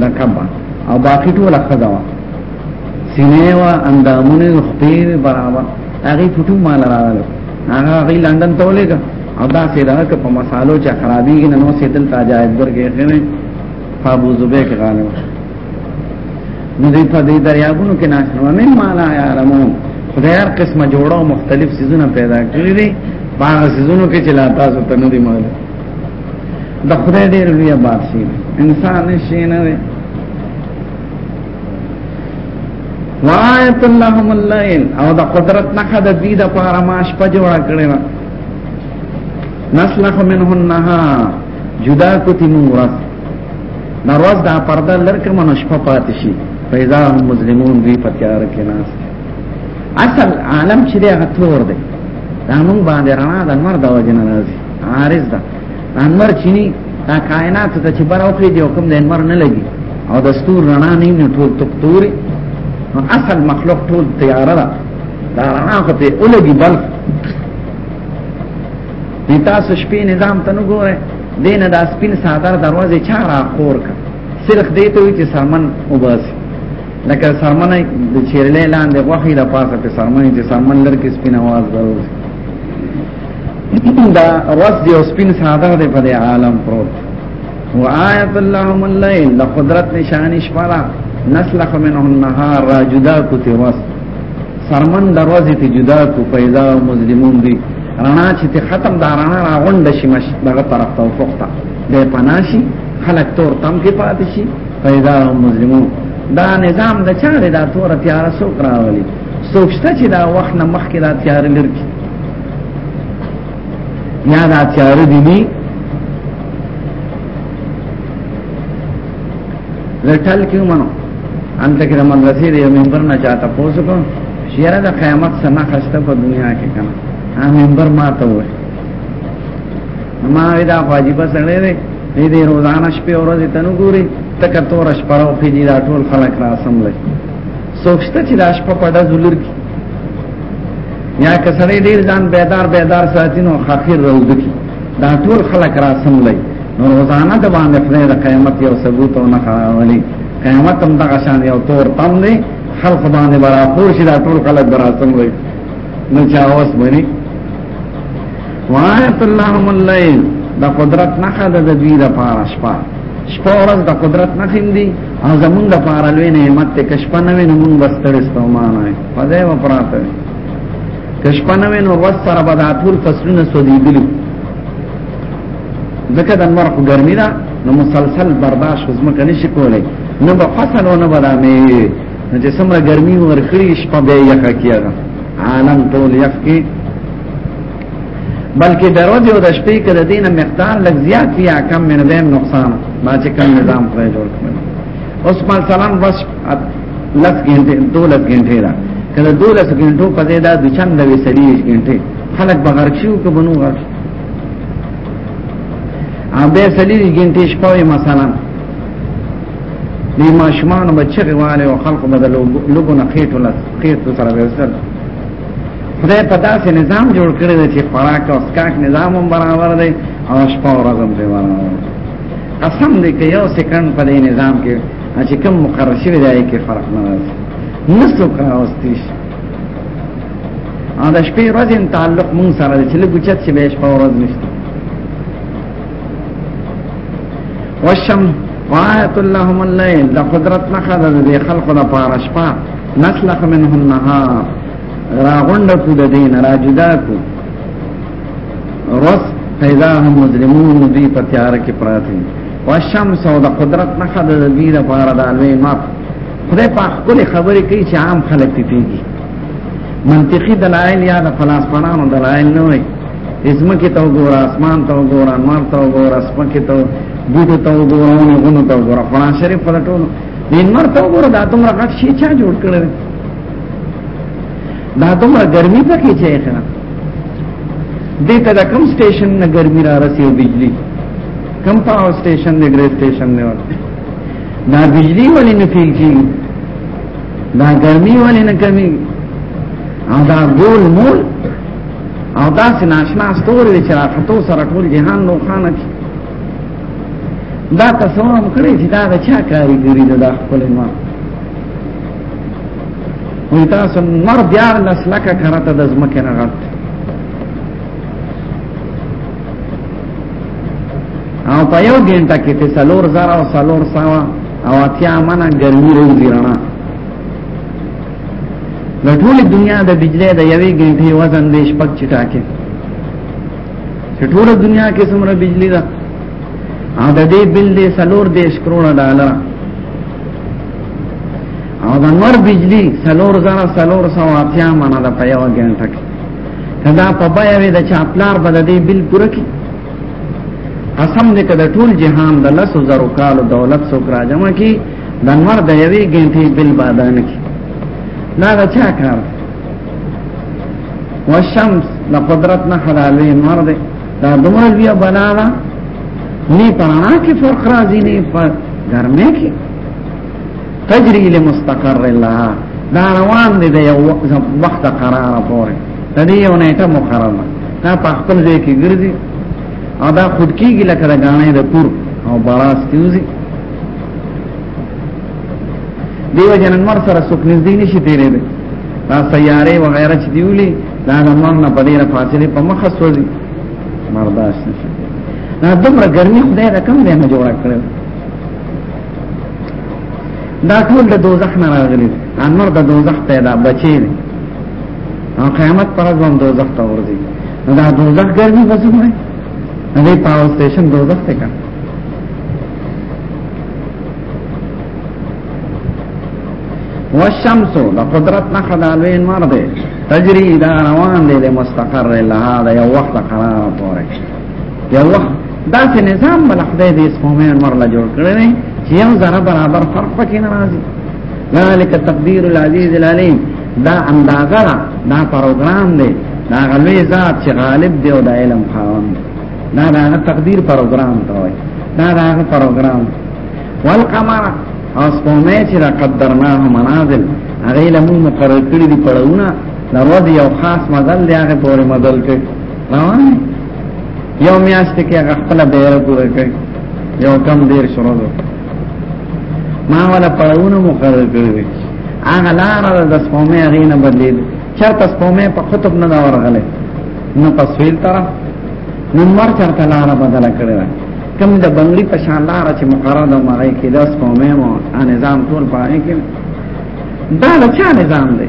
لکبا او باقی ټول خزا وا سینه وا اندامونه خپې برابر هغه فوټو مال راغله هغه غي لندن ته ولېګا او دا سیدا که په مسالو چې خرابېږي نو سیدل تاجایت ورګې غوې فابو زبې کې غاله نو دې په دې دریابونو کې ناس نو مې مالا یارمون خدای هر قسمه جوړو مختلف سيزونه پیدا کړی دي باغ سيزونو کې چې لا تاسو ته نه دي معلوم د خدای ډېر لوی باسي انسان شي نه وي وایت اللهم الليل او د قدرت نه خد دې د پاره ما شپه جوړ کړې و نسلخ منه النهار جدا کوتي مون ورځ دا ورځ دا پرده لرکه مون شپه پاتې شي پیدا هم مسلمون دوی په تیار کې ناس اصل عالم چې هغه تور دی دا مونږ باندې رڼا د نور د وجنه راځي عارض ده انور چینی دا کائنات ته چې بر اوخې دی حکم د انور نه لګي او د ستور رڼا نه نه ټول تکتوري نو اصل مخلوق ټول تیاره ده دا رڼا خو ته اولګي بل دې تاسو شپې نظام ته نه ګوره دینه د سپین سادر دروازه چا را خور کړ صرف دې ته وی چې سرمن وباس لکه سرمن د چیرلې لاندې غوخي د پاسه په سرمن چې سرمن لر کې سپین आवाज دروازه دا رس دی سپین ساده دی په عالم پروت هو آیت اللهم الليل د قدرت نشان شپرا نسلخ منه النهار را جدا کو ته وس سرمن دروازه ته جدا کو پیدا مظلمون دی رڼا چې ته ختم دا رڼا را غونډه شي مش دغه طرف ته وفقتا د پناشي خلق تور تم کې پاتې شي پیدا مظلمون دا نظام د چاره دا تور تیار سو کراولي سوچته چې دا وخت نه مخکې دا تیار لري یا دا چار دی دی لټل کیو منو انت کې د مدرسې د یو ممبر نه چاته پوسو کوم شیره د قیامت سنا خسته په دنیا کې کنه ها ممبر ما ته وای ما دا واجب سره دی دې دې روزانه شپه ورځ ته نو ګوري تک تور شپه او خېدی دا ټول خلک را سملې سوچته چې دا شپه په دزولر کې یا کسړې ډیر ځان بیدار بیدار ساتینو خاطر روز کی دا ټول خلق را سملای نو روزانه د باندې خدای د قیامت یو ثبوت او نه خاولي قیامت هم دغه شان یو تور تم دی خلق باندې برا پور شي دا ټول خلق برا سملای نو چا اوس باندې وایت اللهم الليل دا قدرت نه خاله د دوی د پاره شپه شپه ورځ د قدرت نه خیم دي او زمونږ د پاره لوی نعمت ته کشپنه وینم مونږ بستر استومانه پدای و پراته کشپنوین و وس سره به دا ټول فصلونه سوځېدلي ځکه د انور خو ګرمي ده نو مسلسل برداشت ځمکه نشي کولی نه به فصل و نه به دا مېوې نو چې څومره ګرمي ورکړي شپه به یې یخه کېږي عالم ټول یخ کې بلکې د ورځې او د شپې کې د دینه مقدار لږ زیات یا کم من دیم نقصان ما چې کم نظام پرې جوړ کړم اوس مال سلام بس لس ګنټه دولس ګنټه را کله دولس ګنټو په دې دا د چند د وسلی ګنټه خلک بغیر شو که بنو غرش ا به سلی ګنټه شپوي مثلا دی ماشومان بچی والے او خلق بدل لوګو نه خېټو لس خېټو سره وسل خدای په داسې نظام جوړ کړی دی چې خوراک او اسکاک نظام هم برابر دی او شپه ورځ هم دی برابر قسم دې کې یو سکند په دې نظام کې چې کوم مقرر شوی دی کې فرق نه راځي نسو کا واستیش ا د شپې ورځ تعلق مون سره چې له ګچت چې به شپه ورځ نشته وشم وایت اللهم الليل د قدرت نه خدای دې خلق د پاره شپه نسلخ منه النهار را غونډ کو د دین را جدا کو رس پیدا هم مجرمون دی په تیار کې پراته والشمس او د قدرت نه خد د دې لپاره د لوی مات خدای په خپل خبرې کوي چې عام خلک پیږي منطقي دلایل یا د فلسفانو دلایل نه وي اسمه کې تو ګور اسمان تو ګور انوار تو ګور اسمه کې تو بوټو تو ګور او غونو تو ګور قرآن شریف پر ټول دین مر تو ګور دا تمره غټ شي چا جوړ کړل دا تمره ګرمي پکې چې ښه دې ته د کم سټیشن نه ګرمي را رسي او بجلی کم پاور سټیشن دی ګریډ سټیشن دی ورته دا بجلی ولې نه فیل کیږي دا ګرمي ولې نه کمی او دا ګول مول او دا سناشنا ستوري چې راکتو سره ټول جهان نو خانه کی دا تاسو هم کړی چې دا د چا کاریګری ده دا خپل ما وی تاسو مر دیار لسلکه کرته د زمکه نه غلط او په یو ګنټه کې ته سلور زره او سلور سوا او اتیا منه ګرمي روزي رڼا د ټول دنیا د بجلی د یوې ګنټې وزن دې شپږ چټا کې چې ټول دنیا کې څومره بجلی ده او د دې بل دې سلور دې شکرونه ډالر او د نور بجلی سلور زره سلور سوا اتیا منه د په یو ګنټه کې کدا په بیا وی د چا پلار بد دی بل پوره کی قسم دې کده ټول جهان د لسو زرو کال دولت سو کرا جمع کی د نور د یوې ګنټې بل بادان کی دا د چا کار والشمس د قدرت نه حلالې نور دې دا دومره بیا بنانا نه پرانا کې فرق راځي نه پر ګرمه کې تجری الی مستقر لها دا روان دی د یو وخت قرار پورې د دې یو نیټه مقرره دا په خپل ځای کې ګرځي او دا خود کېږي لکه د غاڼې د پور او باراس کېږي دیو جنن مر سره څوک نږدې نشي تیرې دی دا سیارې و غیره چې دیولې دا د مر نه په ډېره فاصله په مخه سوځي مرداش نشي دا دومره ګرمي خدای دا کم دی نه جوړ کړو دا ټول د دوزخ نه راغلي انور د دوزخ پیدا بچي دي او قیامت پر ځوان دوزخ ته ورځي دا دوزخ ګرځي بس وګورئ دې پاور سټیشن دوزخ ته کړ والشمس د قدرت نه خدالوی نور دی تجری دا روان دی د مستقر لها د یو وخت قرار پورې یو وخت دا چې نظام بل خدای دې اسمه عمر لا جوړ کړی نه چې یو ذره برابر فرق پکې نه راځي ذالک تقدیر العزیز العلیم دا اندازه دا پروګرام دی دا غلوی ذات چې غالب دی او د علم خاوند دا دا تقدیر پروګرام ته وایي دا دا پروګرام والقمر او سپومه چې را قدرناه منازل هغه لمو مقرر کړی دی پړونه د ورځې یو خاص مزل دی هغه پورې مزل کوي یو میاشت کې هغه خپل بیره پوره کړي یو کم ډیر شروع دو ما ولا پړونه مقرر کړی هغه لار د سپومه غینه بدلیل چرته سپومه په خطب نه ورغله نو په سویل طرف نو مر چرته لار بدل کړی کم د بنگلی په شان لار چې مقرر د مړی کې د سپومه مو نظام ټول پای کې دا د چا نظام دی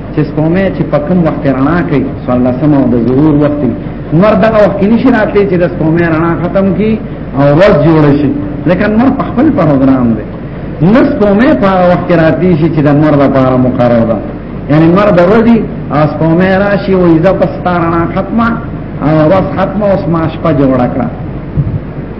چې سپومه چې په کوم وخت رڼا کوي صلی الله سم او د ظهور وخت نور دغه وخت کې نشي راتلی چې د سپومه رڼا ختم کی او ورځ جوړ شي لکه نور په خپل پروګرام دی نس کومه په وخت راتی شي چې د نور لپاره مقرره ده یعنی نور د ورځې او سپومه راشي او ایزه پستارنا ختمه او ورځ ختمه اوس ما شپه جوړه کړه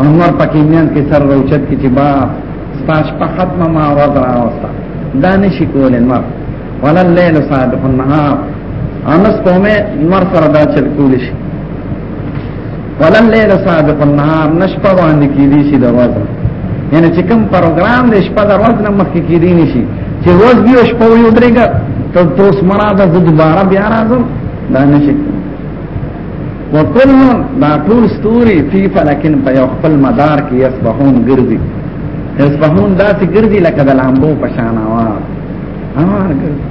انور پکې میان کې سر روچت کې چې با ستاش په ختم ما ورځ راوستا دا نشي کولای نور ولا الليل سابق النهار انس کومه نور سره دا چل کول شي ولا الليل سابق النهار نشپه باندې کې دي شي دروازه یعنی چې کوم پروګرام دې شپه دروازه نه مخکې کې دي نشي چې روز دی شپه یو درېګا ته تاسو مراده زه دوباره بیا راځم دا نشي وکل دا ټول ستوري فی فلکن په یو خپل مدار کې یسبحون ګرځي یسبحون دا چې ګرځي لکه د لامبو په شان آواز امر ګرځي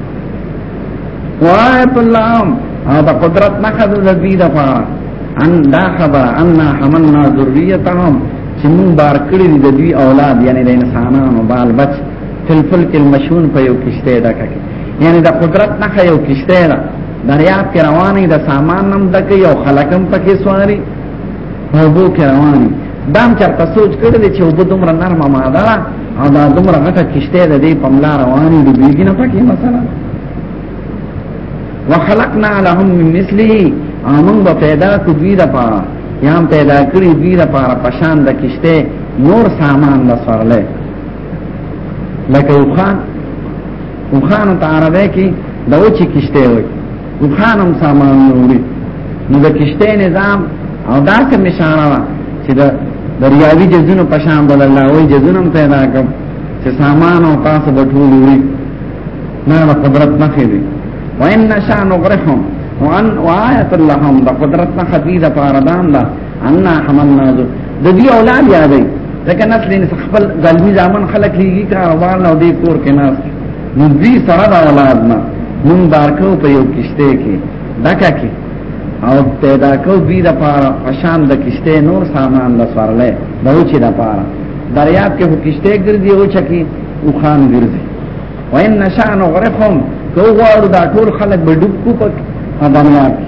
وایت الله او دا قدرت نه خد د دې د پاره ان دا خبر ان حملنا ذریتهم چې مون بار کړی د دې اولاد یعنی د انسانانو بال بچ تلفل کې مشون په یو کشته ډکه یعنی دا قدرت نه یو کشته ده دریاب کې رواني د سامان نم دک یو خلکم پکې سواري او بو کې رواني دام چرته سوچ کړی دی چې وب دومره نرمه ماده او دا دومره غټه کشته ده دی په ملا رواني دی بیګی نه پکې مثلا وخلقنا لهم من مثله امون به پیدا کو دوی د پاره یا هم پیدا کړی دوی د پاره پشان د کشته نور سامان د سرله لکه یو خان وخانو ته عربی کې د وچې کشته وي وخانم سامان نوري نو د کشته نظام او داسې مشانه وا چې د دریاوی جزونو پشان بل الله وي جزونو پیدا کوم چې سامان او تاسو به ټول وي نه د قدرت نه خېږي وان نشا نغرهم وان وآیت اللهم د قدرت نه خدیده پاردان ده ان حملنا ذو د دې اولاد یادې ځکه نسل نه خپل ظالمي ځامن خلک لګي کا روان او دې کور کې ناس نو دې سره د اولاد نه مون بارکو په یو کشته کې دکا کې او پیدا کو بی د پاره پشان د کشته نور سامان د سوارله د اوچې د پاره دریاب کې کشته ګرځي او چکی او خان ګرځي وان نشان غرقهم کو غواړو دا ټول خلک به ډوب کو په دریاب کې